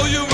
will you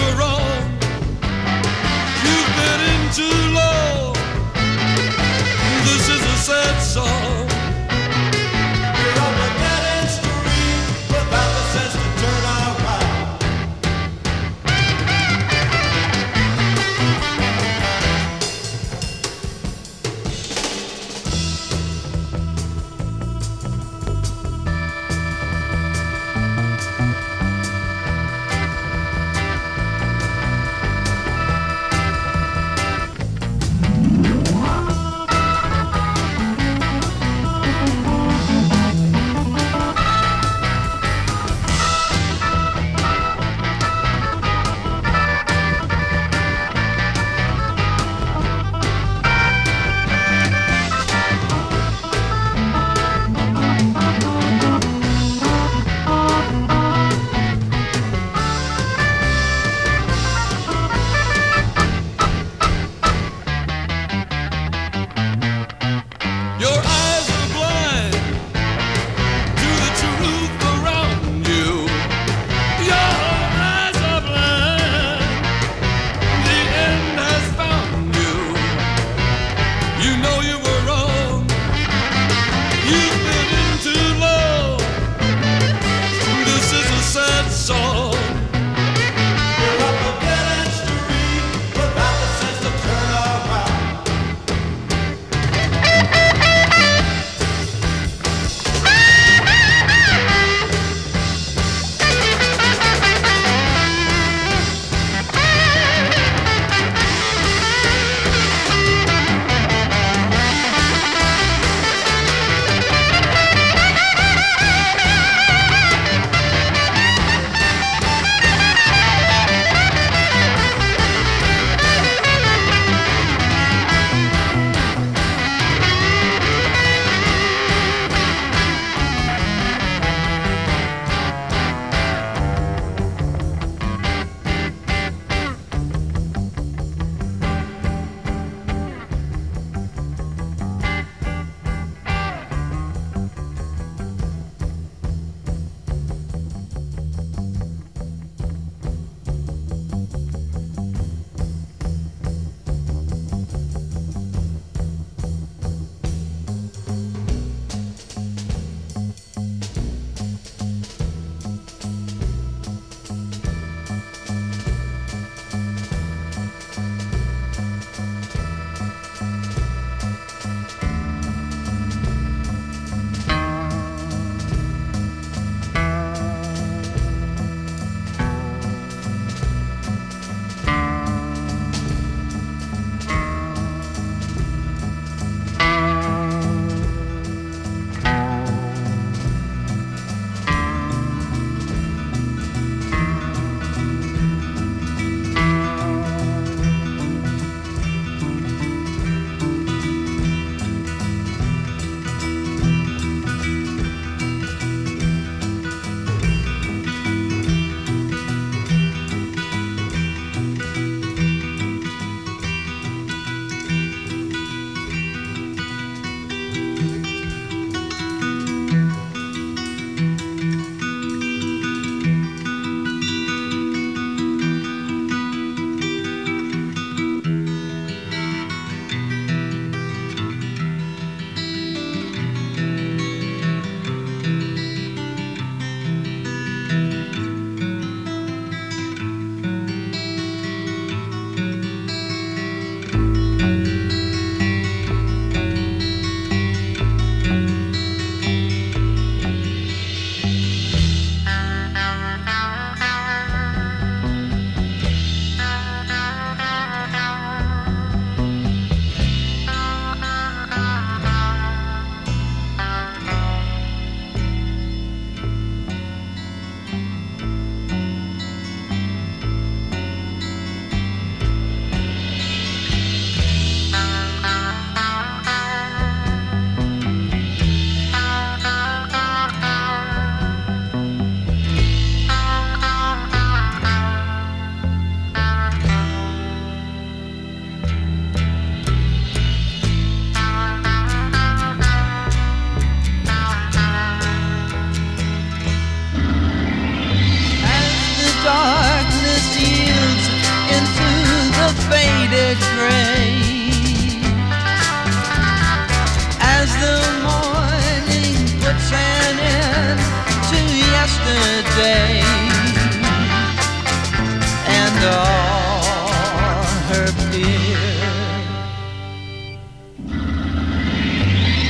and all her fear.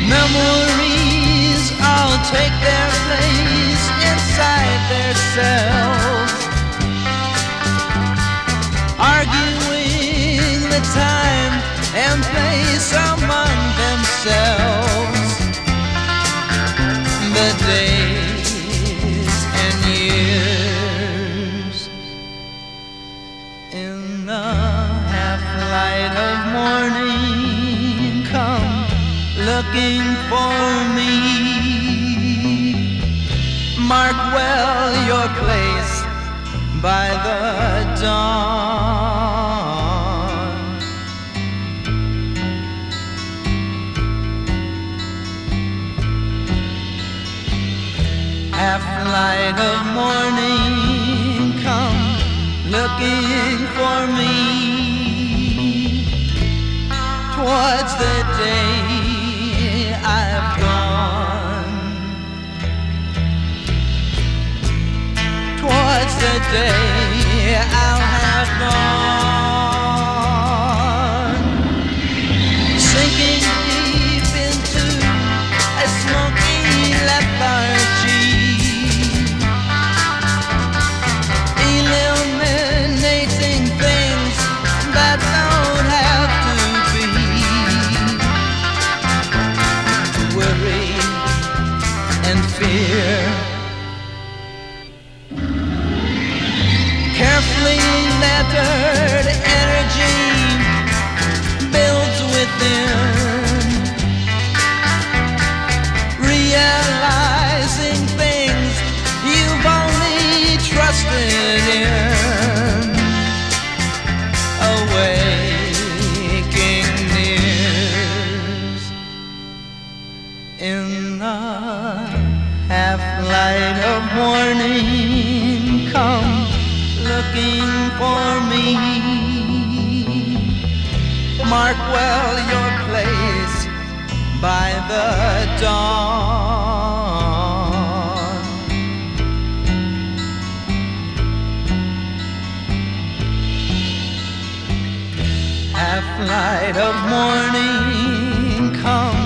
Memories all take their place inside their cells, arguing the time and place among themselves. Morning come looking for me. Mark well your place by the dawn. Half light of morning come looking for me towards the day I've gone. Towards the day I'll have gone lettered energy builds within. Realizing things you've only trusted in. Awaking nears in the half light of morning. Come looking for mark well your place by the dawn. Half light of morning come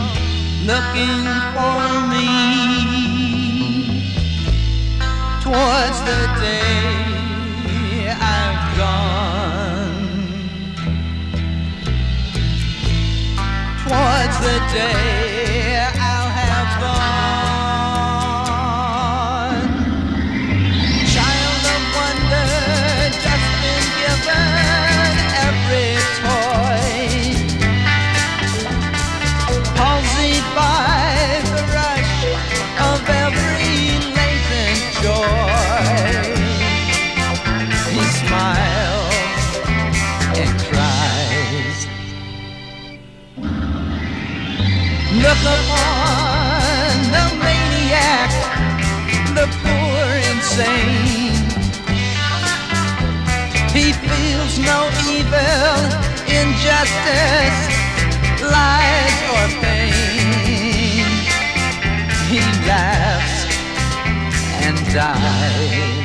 looking for me. Towards the day I've gone the day no evil, injustice, lies or pain. He laughs and dies